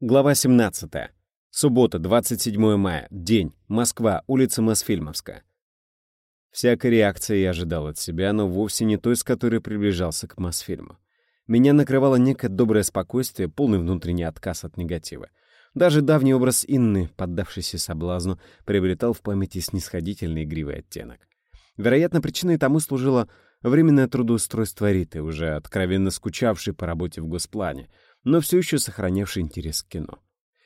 Глава 17. Суббота, 27 мая. День. Москва. Улица Мосфильмовская. Всякой реакции я ожидал от себя, но вовсе не той, с которой приближался к Мосфильму. Меня накрывало некое доброе спокойствие, полный внутренний отказ от негатива. Даже давний образ Инны, поддавшийся соблазну, приобретал в памяти снисходительный игривый оттенок. Вероятно, причиной тому служило временное трудоустройство Риты, уже откровенно скучавшей по работе в госплане — но все еще сохранявший интерес к кино.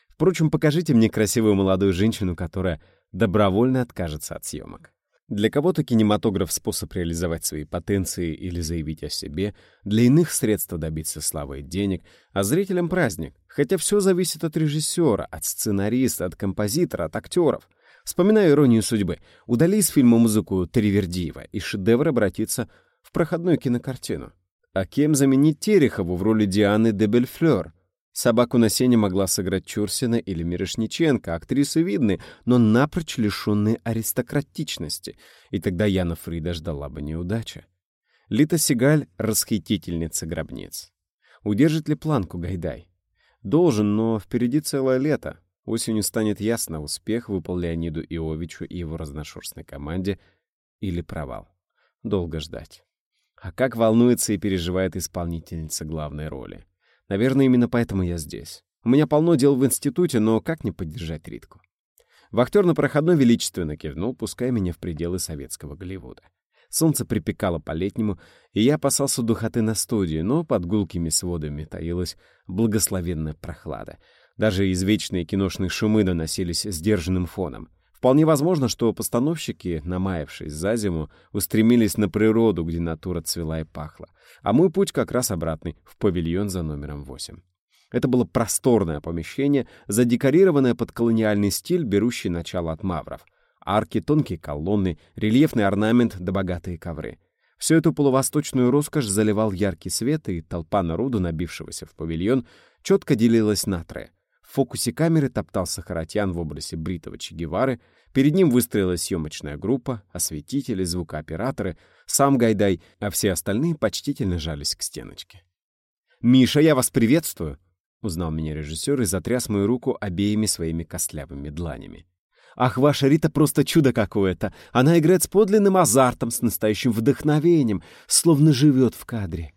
Впрочем, покажите мне красивую молодую женщину, которая добровольно откажется от съемок. Для кого-то кинематограф — способ реализовать свои потенции или заявить о себе, для иных — средство добиться славы и денег, а зрителям — праздник. Хотя все зависит от режиссера, от сценариста, от композитора, от актеров. Вспоминаю иронию судьбы. Удали из фильма музыку Тривердиева, и шедевр обратится в проходную кинокартину. А кем заменить Терехову в роли Дианы де Бельфлёр? Собаку на сене могла сыграть Чурсина или Мирошниченко, актрисы видны, но напрочь лишенные аристократичности, и тогда Яна Фрида ждала бы неудача. Лита Сигаль — расхитительница гробниц. Удержит ли планку Гайдай? Должен, но впереди целое лето. Осенью станет ясно, успех выпал Леониду Иовичу и его разношерстной команде или провал. Долго ждать. А как волнуется и переживает исполнительница главной роли. Наверное, именно поэтому я здесь. У меня полно дел в институте, но как не поддержать Ритку? Вахтер на проходной величественно кивнул, пуская меня в пределы советского Голливуда. Солнце припекало по-летнему, и я опасался духоты на студии, но под гулкими сводами таилась благословенная прохлада. Даже извечные киношные шумы доносились сдержанным фоном — Вполне возможно, что постановщики, намаявшись за зиму, устремились на природу, где натура цвела и пахла. А мой путь как раз обратный, в павильон за номером 8. Это было просторное помещение, задекорированное под колониальный стиль, берущий начало от мавров. Арки, тонкие колонны, рельефный орнамент да богатые ковры. Всю эту полувосточную роскошь заливал яркий свет, и толпа народу, набившегося в павильон, четко делилась на трое — в фокусе камеры топтался Харатьян в образе бритого Че Гевары, перед ним выстроилась съемочная группа, осветители, звукооператоры, сам Гайдай, а все остальные почтительно жались к стеночке. «Миша, я вас приветствую!» — узнал меня режиссер и затряс мою руку обеими своими костлявыми дланями. «Ах, ваша Рита просто чудо какое-то! Она играет с подлинным азартом, с настоящим вдохновением, словно живет в кадре!»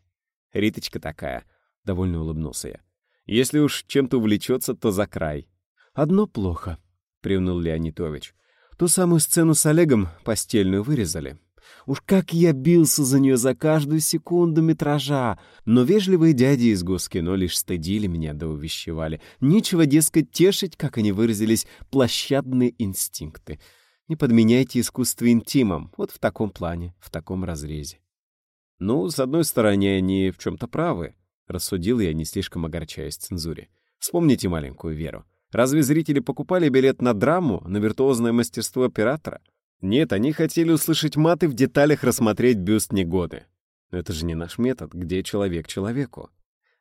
«Риточка такая!» — довольно улыбнулся я. Если уж чем-то увлечется, то за край. «Одно плохо», — приуныл Леонидович. «Ту самую сцену с Олегом постельную вырезали. Уж как я бился за нее за каждую секунду метража, но вежливые дяди из Госкино лишь стыдили меня да увещевали. Нечего, дескать, тешить, как они выразились, площадные инстинкты. Не подменяйте искусство интимом, вот в таком плане, в таком разрезе. Ну, с одной стороны, они в чем-то правы. — рассудил я, не слишком огорчаясь цензуре. «Вспомните маленькую Веру. Разве зрители покупали билет на драму, на виртуозное мастерство оператора? Нет, они хотели услышать маты в деталях рассмотреть бюст негоды. Это же не наш метод, где человек человеку».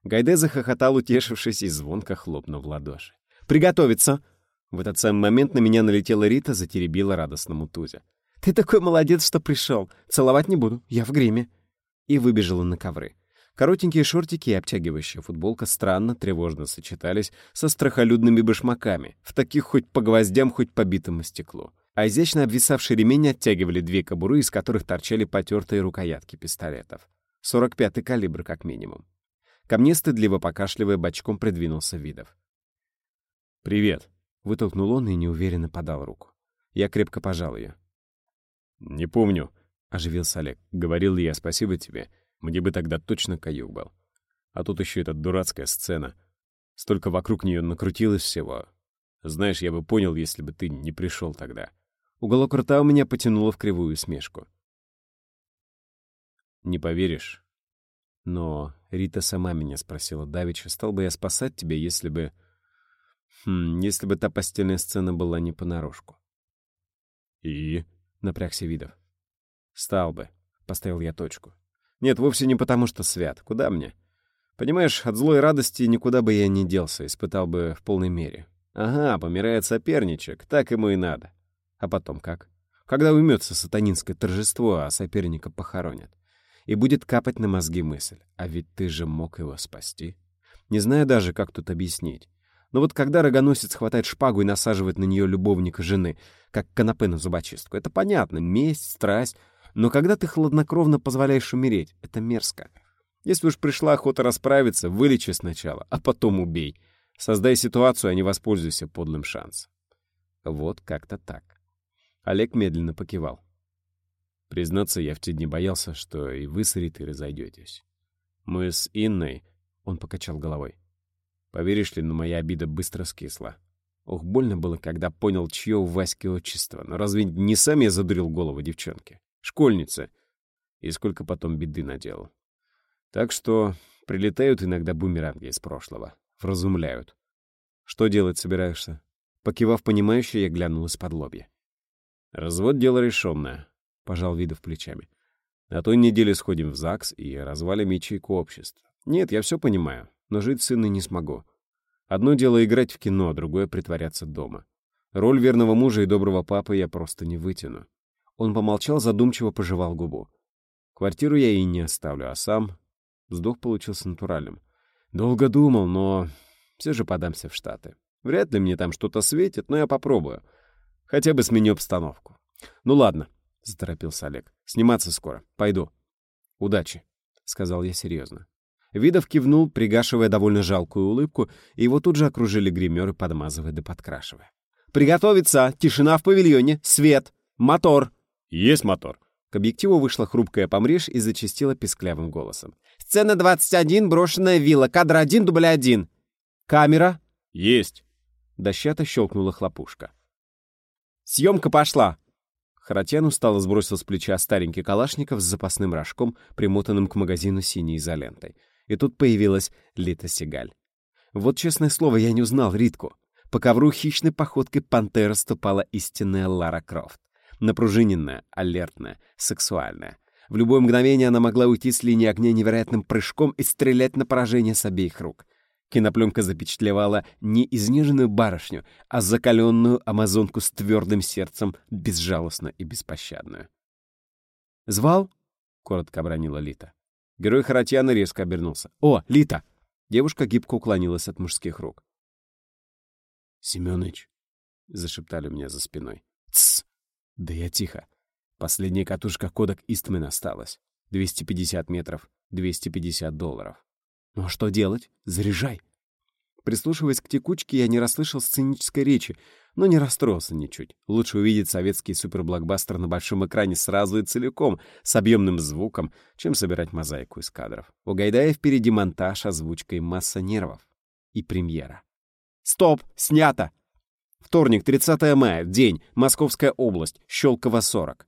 Гайде захохотал, утешившись, и звонко хлопнул в ладоши. «Приготовиться!» В этот самый момент на меня налетела Рита, затеребила радостному Тузя. «Ты такой молодец, что пришел. Целовать не буду, я в гриме». И выбежала на ковры. Коротенькие шортики и обтягивающая футболка странно, тревожно сочетались со страхолюдными башмаками, в таких хоть по гвоздям, хоть по битому стеклу. А изящно обвисавший ремень оттягивали две кобуры, из которых торчали потертые рукоятки пистолетов. 45-й калибр, как минимум. Ко мне, стыдливо покашливая, бочком придвинулся Видов. «Привет», — вытолкнул он и неуверенно подал руку. Я крепко пожал ее. «Не помню», — оживился Олег. «Говорил ли я спасибо тебе?» Мне бы тогда точно каюк был. А тут еще эта дурацкая сцена. Столько вокруг нее накрутилось всего. Знаешь, я бы понял, если бы ты не пришел тогда. Уголок рта у меня потянуло в кривую смешку. Не поверишь. Но Рита сама меня спросила, Давича, стал бы я спасать тебя, если бы... Хм, если бы та постельная сцена была не понарошку. И? Напрягся Видов. Стал бы. Поставил я точку. Нет, вовсе не потому, что свят. Куда мне? Понимаешь, от злой радости никуда бы я не делся, испытал бы в полной мере. Ага, помирает соперничек, так ему и надо. А потом как? Когда уймется сатанинское торжество, а соперника похоронят. И будет капать на мозги мысль. А ведь ты же мог его спасти. Не знаю даже, как тут объяснить. Но вот когда рогоносец хватает шпагу и насаживает на нее любовника жены, как канапе на зубочистку, это понятно, месть, страсть. Но когда ты хладнокровно позволяешь умереть, это мерзко. Если уж пришла охота расправиться, вылечи сначала, а потом убей. Создай ситуацию, а не воспользуйся подлым шансом. Вот как-то так. Олег медленно покивал. Признаться, я в те дни боялся, что и вы с Ритой разойдетесь. Мы с Инной... Он покачал головой. Поверишь ли, но моя обида быстро скисла. Ох, больно было, когда понял, чье у Васьки отчество. Но разве не сам я задурил голову девчонке? Школьница. И сколько потом беды наделал. Так что прилетают иногда бумеранги из прошлого. Вразумляют. Что делать собираешься? Покивав понимающе, я глянул из-под лобья. Развод — дело решенное, — пожал Видов плечами. На той неделе сходим в ЗАГС и развалим ячейку общества. Нет, я все понимаю, но жить с сыном не смогу. Одно дело играть в кино, а другое — притворяться дома. Роль верного мужа и доброго папы я просто не вытяну. Он помолчал, задумчиво пожевал губу. Квартиру я и не оставлю, а сам Вздох получился натуральным. Долго думал, но все же подамся в Штаты. Вряд ли мне там что-то светит, но я попробую. Хотя бы сменю обстановку. Ну ладно, — заторопился Олег. Сниматься скоро. Пойду. Удачи, — сказал я серьезно. Видов кивнул, пригашивая довольно жалкую улыбку, и его тут же окружили гримеры, подмазывая да подкрашивая. «Приготовиться! Тишина в павильоне! Свет! Мотор!» «Есть мотор!» К объективу вышла хрупкая помреж и зачастила песклявым голосом. Сцена 21, брошенная вилла. Кадр 1, дубль 1. Камера. Есть. Дощато щелкнула хлопушка. Съемка пошла. Харатьян устало сбросил с плеча старенький калашников с запасным рожком, примотанным к магазину синей изолентой. И тут появилась Лита Сигаль. Вот, честное слово, я не узнал Ритку. По ковру хищной походкой пантера ступала истинная Лара Крофт. Напружиненная, алертная, сексуальная. В любое мгновение она могла уйти с линии огня невероятным прыжком и стрелять на поражение с обеих рук. Кинопленка запечатлевала не изнеженную барышню, а закаленную амазонку с твердым сердцем, безжалостно и беспощадную. «Звал?» — коротко обронила Лита. Герой Харатьяна резко обернулся. «О, Лита!» Девушка гибко уклонилась от мужских рук. «Семёныч!» — зашептали мне за спиной. «Тссс!» Да я тихо. Последняя катушка кодек Истмен осталась. 250 метров, 250 долларов. Ну а что делать? Заряжай. Прислушиваясь к текучке, я не расслышал сценической речи, но не расстроился ничуть. Лучше увидеть советский суперблокбастер на большом экране сразу и целиком, с объемным звуком, чем собирать мозаику из кадров. У Гайдая впереди монтаж, озвучка и масса нервов. И премьера. «Стоп! Снято!» Вторник, 30 мая, день, Московская область, Щелково, 40.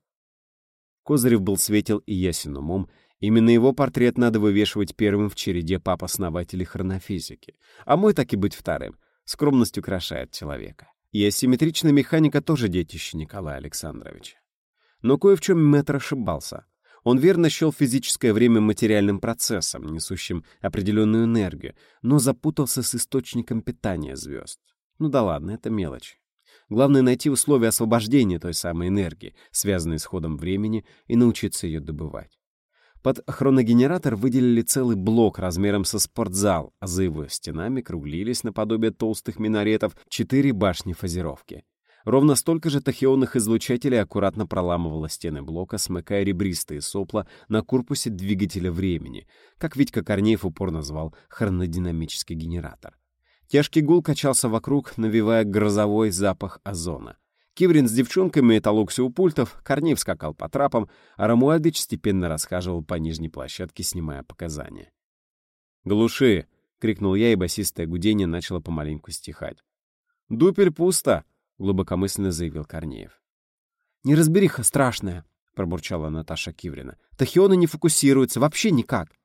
Козырев был светел и ясен умом. Именно его портрет надо вывешивать первым в череде пап-основателей хронофизики. А мой так и быть вторым. Скромность украшает человека. И асимметричная механика тоже детище Николая Александровича. Но кое в чем Мэтр ошибался. Он верно счел физическое время материальным процессом, несущим определенную энергию, но запутался с источником питания звезд. Ну да ладно, это мелочь. Главное — найти условия освобождения той самой энергии, связанной с ходом времени, и научиться ее добывать. Под хроногенератор выделили целый блок размером со спортзал, а за его стенами круглились наподобие толстых минаретов четыре башни фазировки. Ровно столько же тахионных излучателей аккуратно проламывало стены блока, смыкая ребристые сопла на корпусе двигателя времени, как Витька Корнеев упорно звал хронодинамический генератор. Тяжкий гул качался вокруг, навевая грозовой запах озона. Киврин с девчонками толокся у пультов, Корнеев скакал по трапам, а Рамуальдыч степенно расхаживал по нижней площадке, снимая показания. «Глуши!» — крикнул я, и басистое гудение начало помаленьку стихать. «Дупель пусто!» — глубокомысленно заявил Корнеев. «Неразбериха страшная!» — пробурчала Наташа Киврина. «Тахионы не фокусируются, вообще никак!»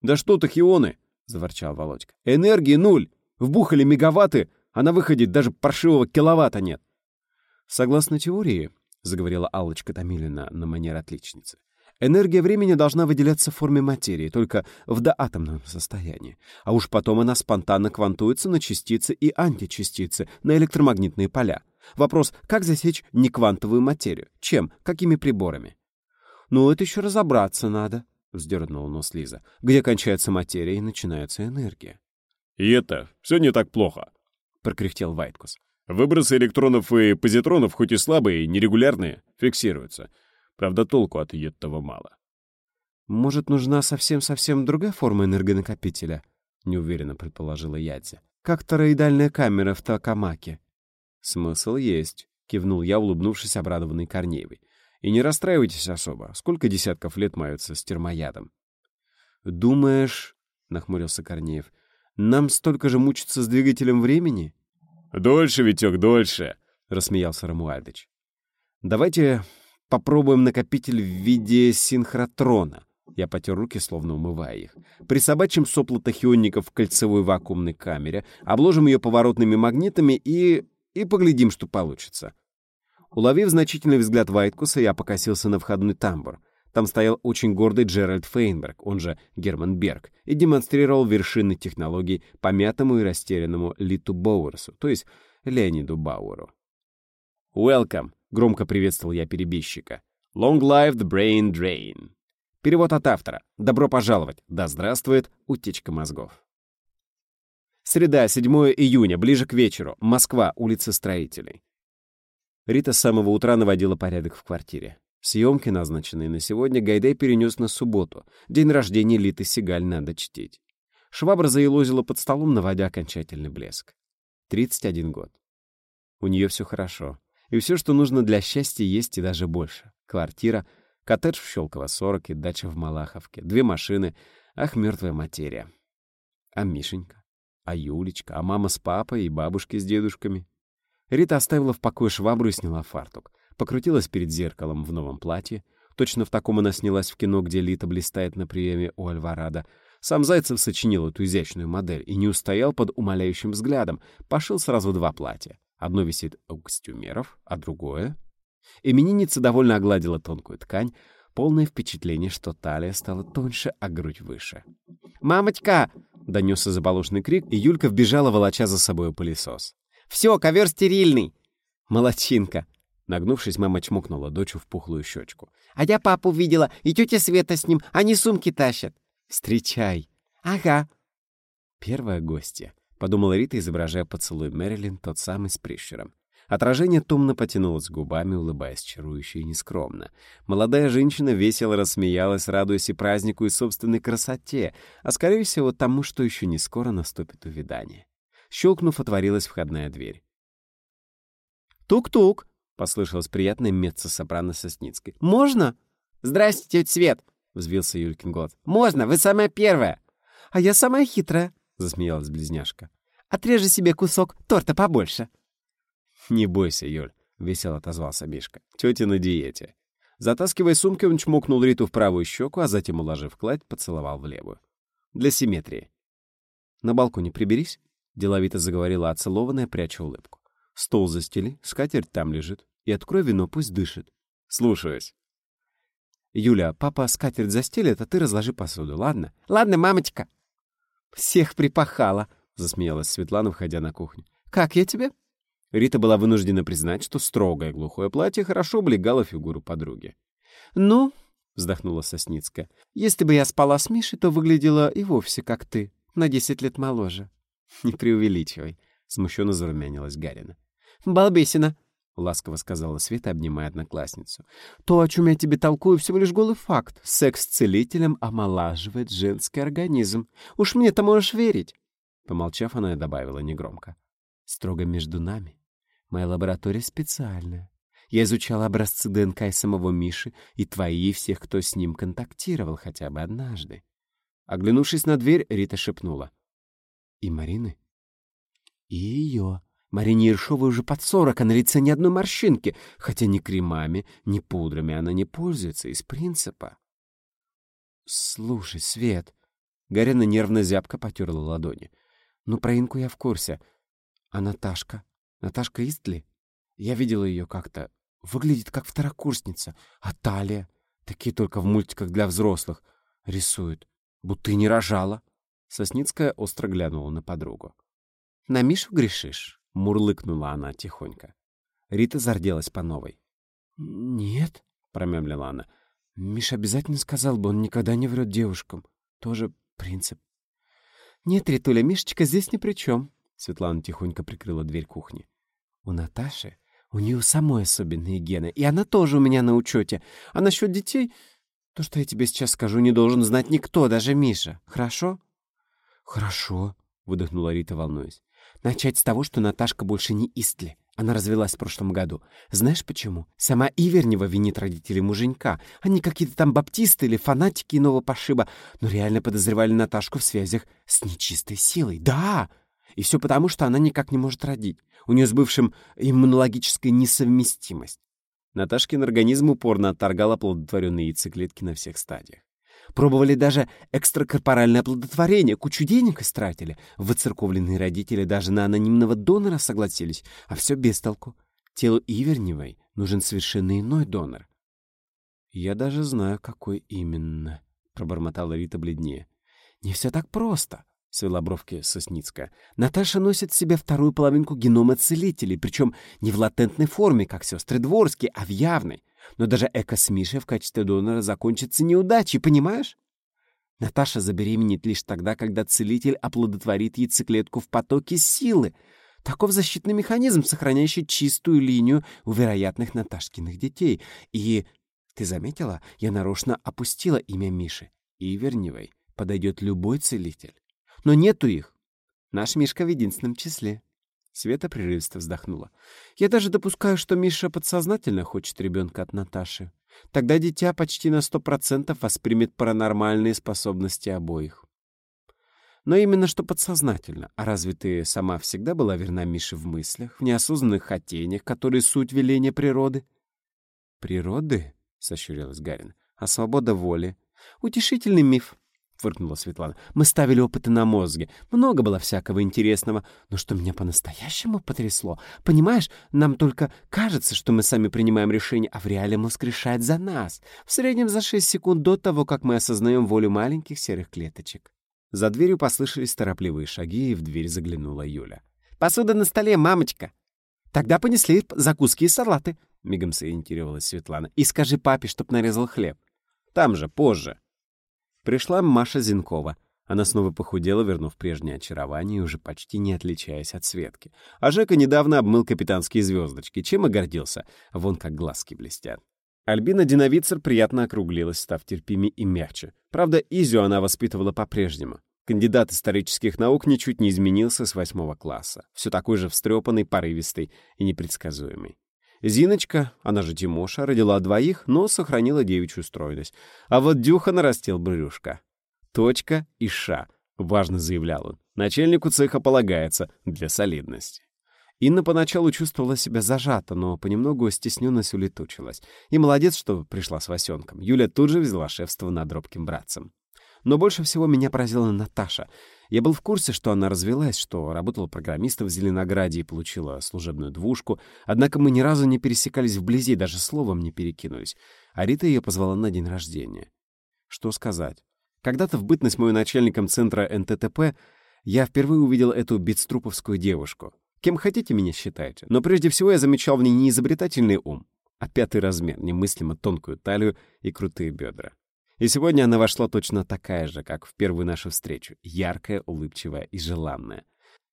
«Да что тахионы!» — заворчал Володька. «Энергии нуль! Вбухали мегаватты, а на выходе даже паршивого киловатта нет. Согласно теории, — заговорила Аллочка Томилина на манер отличницы, энергия времени должна выделяться в форме материи, только в доатомном состоянии. А уж потом она спонтанно квантуется на частицы и античастицы, на электромагнитные поля. Вопрос, как засечь неквантовую материю? Чем? Какими приборами? «Ну, это еще разобраться надо», — вздернула нос Лиза. «Где кончается материя и начинается энергия?» И это все не так плохо. прокряхтел Вайткус. Выбросы электронов и позитронов, хоть и слабые, нерегулярные, фиксируются. Правда, толку от этого мало. «Может, нужна совсем-совсем другая форма энергонакопителя?» — неуверенно предположила Ядзи. «Как тороидальная камера в Токамаке». «Смысл есть», — кивнул я, улыбнувшись обрадованной Корнеевой. «И не расстраивайтесь особо. Сколько десятков лет маются с термоядом?» «Думаешь...» — нахмурился Корнеев. «Нам столько же мучиться с двигателем времени?» «Дольше, Витек, дольше!» — рассмеялся Рамуальдыч. «Давайте попробуем накопитель в виде синхротрона». Я потер руки, словно умывая их. Присобачим сопло тахионников в кольцевой вакуумной камере, обложим ее поворотными магнитами и... и поглядим, что получится. Уловив значительный взгляд Вайткуса, я покосился на входной тамбур. Там стоял очень гордый Джеральд Фейнберг, он же Герман Берг, и демонстрировал вершины технологий помятому и растерянному Литу Боуэрсу, то есть Леониду Бауэру. «Welcome!» — громко приветствовал я перебежчика. «Long live the brain drain!» Перевод от автора. «Добро пожаловать!» Да здравствует утечка мозгов. Среда, 7 июня, ближе к вечеру. Москва, улица Строителей. Рита с самого утра наводила порядок в квартире. Съемки, назначенные на сегодня, Гайдай перенес на субботу. День рождения Литы Сигаль надо чтить. Швабра заелозила под столом, наводя окончательный блеск. 31 год. У нее все хорошо. И все, что нужно для счастья, есть и даже больше. Квартира, коттедж в Щелково-40 и дача в Малаховке. Две машины. Ах, мертвая материя. А Мишенька? А Юлечка? А мама с папой и бабушки с дедушками? Рита оставила в покое швабру и сняла фартук. Покрутилась перед зеркалом в новом платье. Точно в таком она снялась в кино, где Лита блистает на приеме у Альварадо. Сам Зайцев сочинил эту изящную модель и не устоял под умоляющим взглядом. Пошил сразу два платья. Одно висит у костюмеров, а другое... Именинница довольно огладила тонкую ткань, полное впечатление, что талия стала тоньше, а грудь выше. «Мамочка!» — донесся заполошный крик, и Юлька вбежала, волоча за собой пылесос. «Все, ковер стерильный!» «Молодчинка!» Нагнувшись, мама чмокнула дочу в пухлую щечку. «А я папу видела, и тетя Света с ним, они сумки тащат». «Встречай!» «Ага». Первая гостья, — подумала Рита, изображая поцелуй Мэрилин, тот самый с прищуром. Отражение томно потянулось губами, улыбаясь чарующе и нескромно. Молодая женщина весело рассмеялась, радуясь и празднику, и собственной красоте, а, скорее всего, тому, что еще не скоро наступит увядание. Щелкнув, отворилась входная дверь. «Тук-тук!» — послышалось приятное меццо-сопрано Сосницкой. «Можно?» «Здрасте, тетя Свет!» — взвился Юлькин голос. «Можно, вы самая первая!» «А я самая хитрая!» — засмеялась близняшка. «Отрежи себе кусок торта побольше!» «Не бойся, Юль», — весело отозвался Мишка. «Тетя на диете». Затаскивая сумки, он чмокнул Риту в правую щеку, а затем, уложив кладь, поцеловал в левую. Для симметрии. «На балконе приберись», — деловито заговорила оцелованная, пряча улыбку. «Стол застели, скатерть там лежит. И открой вино, пусть дышит». «Слушаюсь». «Юля, папа скатерть застелит, а ты разложи посуду, ладно?» «Ладно, мамочка». «Всех припахала», — засмеялась Светлана, входя на кухню. «Как я тебе?» Рита была вынуждена признать, что строгое глухое платье хорошо облегало фигуру подруги. «Ну», — вздохнула Сосницкая, — «если бы я спала с Мишей, то выглядела и вовсе как ты, на десять лет моложе». «Не преувеличивай», — смущенно зарумянилась Гарина. «Балбесина», — ласково сказала Света, обнимая одноклассницу. «То, о чем я тебе толкую, всего лишь голый факт. Секс с целителем омолаживает женский организм. Уж мне-то можешь верить». Помолчав, она добавила негромко. «Строго между нами. Моя лаборатория специальная. Я изучала образцы ДНК и самого Миши, и твои, всех, кто с ним контактировал хотя бы однажды. Оглянувшись на дверь, Рита шепнула. «И Марины?» «И ее. Марине Ершовой уже под сорок, а на лице ни одной морщинки, хотя ни кремами, ни пудрами она не пользуется из принципа». «Слушай, Свет...» Гарина нервно-зябко потерла ладони. «Ну, про Инку я в курсе. А Наташка?» Наташка Истли? Я видела ее как-то. Выглядит как второкурсница. А талия? Такие только в мультиках для взрослых. Рисует. Будто и не рожала. Сосницкая остро глянула на подругу. «На Мишу грешишь?» — мурлыкнула она тихонько. Рита зарделась по новой. «Нет», — промямлила она. «Миша обязательно сказал бы, он никогда не врет девушкам. Тоже принцип». «Нет, Ритуля, Мишечка здесь ни при чем. Светлана тихонько прикрыла дверь кухни. «У Наташи, у нее самой особенные гены, и она тоже у меня на учете. А насчет детей, то, что я тебе сейчас скажу, не должен знать никто, даже Миша. Хорошо?» «Хорошо», — выдохнула Рита, волнуясь. «Начать с того, что Наташка больше не Истли. Она развелась в прошлом году. Знаешь почему? Сама Ивернева винит родителей муженька. Они какие-то там баптисты или фанатики иного пошиба, но реально подозревали Наташку в связях с нечистой силой. Да! И все потому, что она никак не может родить. У нее с бывшим иммунологическая несовместимость. Наташкин организм упорно отторгал оплодотворенные яйцеклетки на всех стадиях. Пробовали даже экстракорпоральное оплодотворение, кучу денег истратили. Выцерковленные родители даже на анонимного донора согласились, а все без толку. Телу Иверневой нужен совершенно иной донор. «Я даже знаю, какой именно», — пробормотала Рита бледнее. «Не все так просто», — свела бровки Сосницкая. «Наташа носит в себе вторую половинку генома целителей, причем не в латентной форме, как сестры Дворские, а в явной. Но даже эко с Мишей в качестве донора закончится неудачей, понимаешь? Наташа забеременеет лишь тогда, когда целитель оплодотворит яйцеклетку в потоке силы. Таков защитный механизм, сохраняющий чистую линию у вероятных Наташкиных детей. И, ты заметила, я нарочно опустила имя Миши. Иверневой подойдет любой целитель. Но нету их. Наш Мишка в единственном числе. Света прерывисто вздохнула. «Я даже допускаю, что Миша подсознательно хочет ребенка от Наташи. Тогда дитя почти на сто процентов воспримет паранормальные способности обоих. Но именно что подсознательно. А разве ты сама всегда была верна Мише в мыслях, в неосознанных хотениях, которые суть веления природы?» «Природы?» — сощурилась Гарин. «А свобода воли? Утешительный миф. — фыркнула Светлана. «Мы ставили опыты на мозге. Много было всякого интересного. Но что меня по-настоящему потрясло? Понимаешь, нам только кажется, что мы сами принимаем решение, а в реале мозг решает за нас. В среднем за 6 секунд до того, как мы осознаем волю маленьких серых клеточек». За дверью послышались торопливые шаги, и в дверь заглянула Юля. «Посуда на столе, мамочка!» «Тогда понесли закуски и салаты», — мигом сориентировалась Светлана. «И скажи папе, чтоб нарезал хлеб». «Там же, позже», Пришла Маша Зинкова. Она снова похудела, вернув прежнее очарование, уже почти не отличаясь от Светки. А Жека недавно обмыл капитанские звездочки, чем и гордился. Вон как глазки блестят. Альбина Диновицер приятно округлилась, став терпимее и мягче. Правда, Изю она воспитывала по-прежнему. Кандидат исторических наук ничуть не изменился с восьмого класса. Все такой же встрепанный, порывистый и непредсказуемый. Зиночка, она же Тимоша, родила двоих, но сохранила девичью стройность. А вот Дюха нарастил брюшко. Точка и ша, важно заявлял он. Начальнику цеха полагается для солидности. Инна поначалу чувствовала себя зажата, но понемногу стесненность улетучилась. И молодец, что пришла с Васенком. Юля тут же взяла шефство над робким братцем. Но больше всего меня поразила Наташа — я был в курсе, что она развелась, что работала программистом в Зеленограде и получила служебную двушку, однако мы ни разу не пересекались вблизи, даже словом не перекинулись. А Рита ее позвала на день рождения. Что сказать? Когда-то в бытность мою начальником центра НТТП я впервые увидел эту битструповскую девушку. Кем хотите меня считайте, но прежде всего я замечал в ней не изобретательный ум, а пятый размер, немыслимо тонкую талию и крутые бедра. И сегодня она вошла точно такая же, как в первую нашу встречу, яркая, улыбчивая и желанная.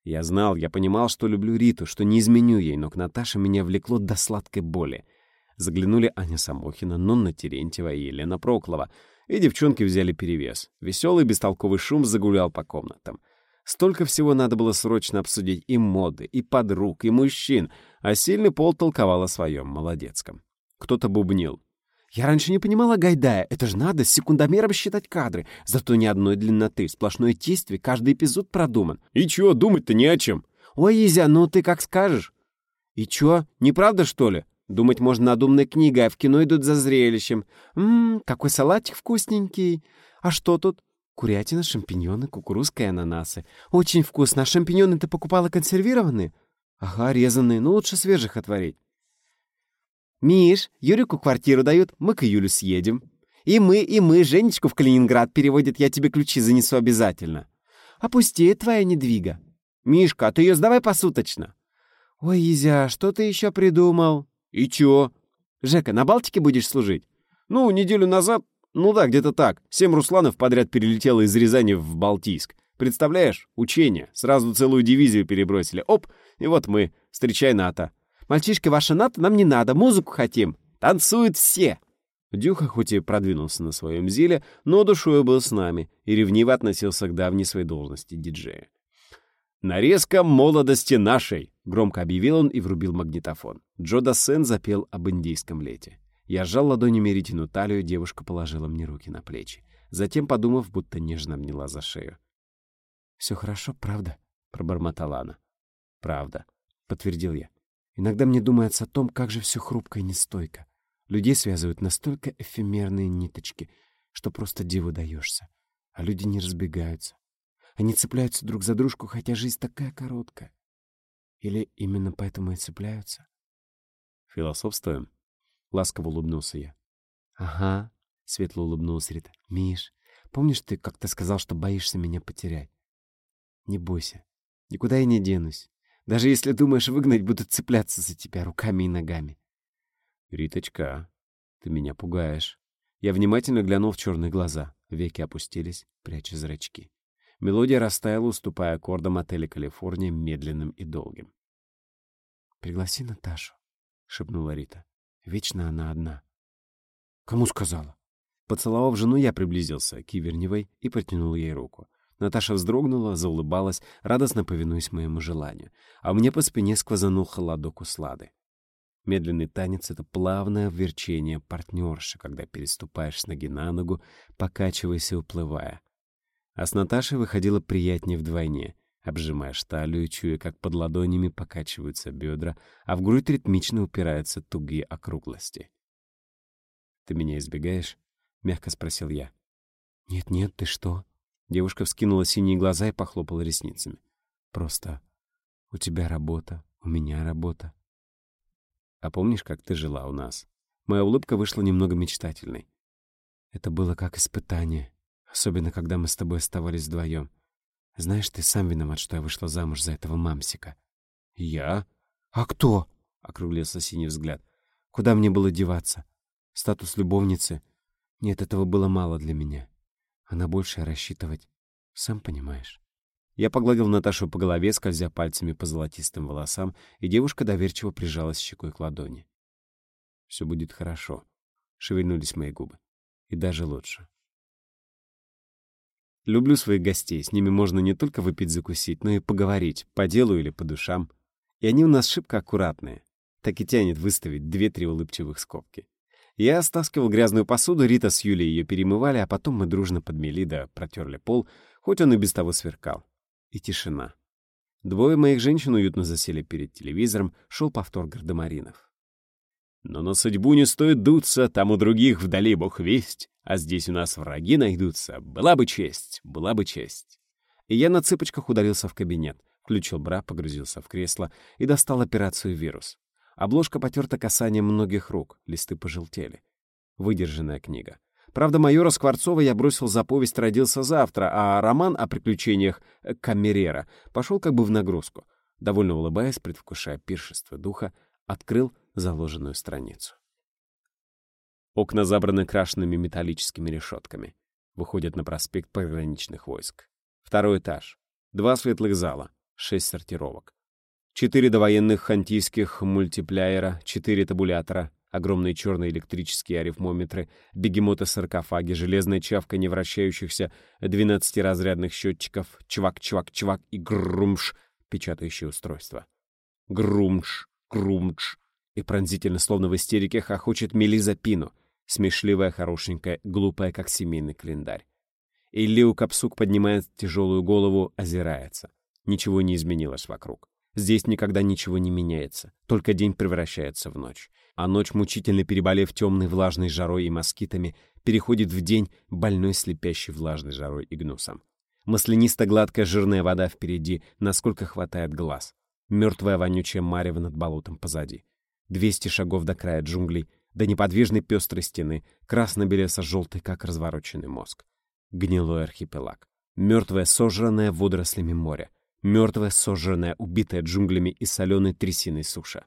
Я знал, я понимал, что люблю Риту, что не изменю ей, но к Наташе меня влекло до сладкой боли. Заглянули Аня Самохина, Нонна Терентьева и Елена Проклова, и девчонки взяли перевес. Веселый бестолковый шум загулял по комнатам. Столько всего надо было срочно обсудить и моды, и подруг, и мужчин, а сильный пол толковал о своем молодецком. Кто-то бубнил. Я раньше не понимала Гайдая. Это же надо с секундомером считать кадры. Зато ни одной длинноты, сплошное действие, каждый эпизод продуман. И чё, думать-то не о чем. Ой, Изя, ну ты как скажешь. И чё, неправда, что ли? Думать можно над умной книгой, а в кино идут за зрелищем. Ммм, какой салатик вкусненький. А что тут? Курятина, шампиньоны, кукурузка и ананасы. Очень вкусно. А шампиньоны ты покупала консервированные? Ага, резанные. Ну, лучше свежих отварить. «Миш, Юрику квартиру дают, мы к Юлю съедем. И мы, и мы, Женечку в Калининград переводят, я тебе ключи занесу обязательно. Опустеет твоя недвига. Мишка, а ты ее сдавай посуточно». «Ой, Изя, что ты еще придумал?» «И чё?» «Жека, на Балтике будешь служить?» «Ну, неделю назад, ну да, где-то так. Семь Русланов подряд перелетело из Рязани в Балтийск. Представляешь, учение. Сразу целую дивизию перебросили. Оп, и вот мы. Встречай НАТО. Мальчишки, ваша НАТО нам не надо, музыку хотим. Танцуют все. Дюха хоть и продвинулся на своем зеле, но душой был с нами и ревниво относился к давней своей должности диджея. «Нарезка молодости нашей!» — громко объявил он и врубил магнитофон. Джо Дассен запел об индийском лете. Я сжал ладонями Ритину талию, девушка положила мне руки на плечи. Затем, подумав, будто нежно обняла за шею. «Все хорошо, правда?» — пробормотала она. «Правда», — подтвердил я. «Иногда мне думается о том, как же все хрупко и нестойко. Людей связывают настолько эфемерные ниточки, что просто диву даешься. А люди не разбегаются. Они цепляются друг за дружку, хотя жизнь такая короткая. Или именно поэтому и цепляются?» «Философствуем?» — ласково улыбнулся я. «Ага», — светло улыбнулась Рита. «Миш, помнишь, ты как-то сказал, что боишься меня потерять? Не бойся. Никуда я не денусь. Даже если думаешь выгнать, буду цепляться за тебя руками и ногами. Риточка, ты меня пугаешь. Я внимательно глянул в черные глаза. Веки опустились, пряча зрачки. Мелодия растаяла, уступая аккордам отеля «Калифорния» медленным и долгим. «Пригласи Наташу», — шепнула Рита. «Вечно она одна». «Кому сказала?» Поцеловав жену, я приблизился к Иверневой и протянул ей руку. Наташа вздрогнула, заулыбалась, радостно повинуясь моему желанию, а мне по спине сквозанул холодок услады. Медленный танец — это плавное верчение партнерши, когда переступаешь с ноги на ногу, покачиваясь и уплывая. А с Наташей выходило приятнее вдвойне, обжимая талию, чуя, как под ладонями покачиваются бедра, а в грудь ритмично упираются тугие округлости. «Ты меня избегаешь?» — мягко спросил я. «Нет-нет, ты что?» Девушка вскинула синие глаза и похлопала ресницами. «Просто у тебя работа, у меня работа. А помнишь, как ты жила у нас?» Моя улыбка вышла немного мечтательной. Это было как испытание, особенно когда мы с тобой оставались вдвоем. Знаешь, ты сам виноват, что я вышла замуж за этого мамсика. «Я? А кто?» — округлился синий взгляд. «Куда мне было деваться? Статус любовницы? Нет, этого было мало для меня а на большее рассчитывать, сам понимаешь. Я погладил Наташу по голове, скользя пальцами по золотистым волосам, и девушка доверчиво прижалась щекой к ладони. «Все будет хорошо», — шевельнулись мои губы. «И даже лучше». Люблю своих гостей, с ними можно не только выпить-закусить, но и поговорить, по делу или по душам. И они у нас шибко аккуратные. Так и тянет выставить две-три улыбчивых скобки. Я стаскивал грязную посуду, Рита с Юлей ее перемывали, а потом мы дружно подмели да протерли пол, хоть он и без того сверкал. И тишина. Двое моих женщин уютно засели перед телевизором, шел повтор гардемаринов. Но на судьбу не стоит дуться, там у других вдали бог весть, а здесь у нас враги найдутся. Была бы честь, была бы честь. И я на цыпочках ударился в кабинет, включил бра, погрузился в кресло и достал операцию «Вирус». Обложка потерта касанием многих рук, листы пожелтели. Выдержанная книга. Правда, майора Скворцова я бросил за повесть «Родился завтра», а роман о приключениях Камерера пошел как бы в нагрузку. Довольно улыбаясь, предвкушая пиршество духа, открыл заложенную страницу. Окна забраны крашенными металлическими решетками. Выходят на проспект пограничных войск. Второй этаж. Два светлых зала. Шесть сортировок. Четыре довоенных хантийских мультипляера, четыре табулятора, огромные черные электрические арифмометры, бегемоты-саркофаги, железная чавка невращающихся двенадцатиразрядных счетчиков, чвак-чвак-чвак и грумш, печатающее устройство. Грумш, грумш. И пронзительно, словно в истерике, хохочет Мелиза Пину, смешливая, хорошенькая, глупая, как семейный календарь. Иллиу Капсук поднимает тяжелую голову, озирается. Ничего не изменилось вокруг. Здесь никогда ничего не меняется, только день превращается в ночь. А ночь, мучительно переболев темной влажной жарой и москитами, переходит в день больной слепящей влажной жарой и гнусом. Маслянисто-гладкая жирная вода впереди, насколько хватает глаз. Мертвая вонючая марево над болотом позади. Двести шагов до края джунглей, до неподвижной пестрой стены, красно-белесо-желтый, как развороченный мозг. Гнилой архипелаг. Мертвое, сожранное водорослями море мертвая, сожженная, убитая джунглями и соленой трясиной суша.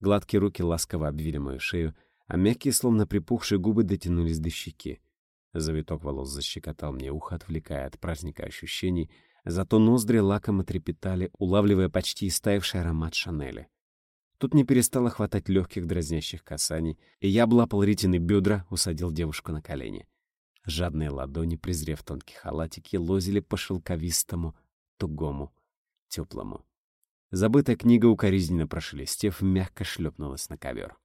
Гладкие руки ласково обвили мою шею, а мягкие, словно припухшие губы дотянулись до щеки. Завиток волос защекотал мне ухо, отвлекая от праздника ощущений, зато ноздри лакомо трепетали, улавливая почти истаивший аромат Шанели. Тут не перестало хватать легких дразнящих касаний, и я облапал Ритины бедра, усадил девушку на колени. Жадные ладони, презрев тонкие халатики, лозили по шелковистому, тугому, теплому. Забытая книга, укоризненно прошелестев, мягко шлепнулась на ковер.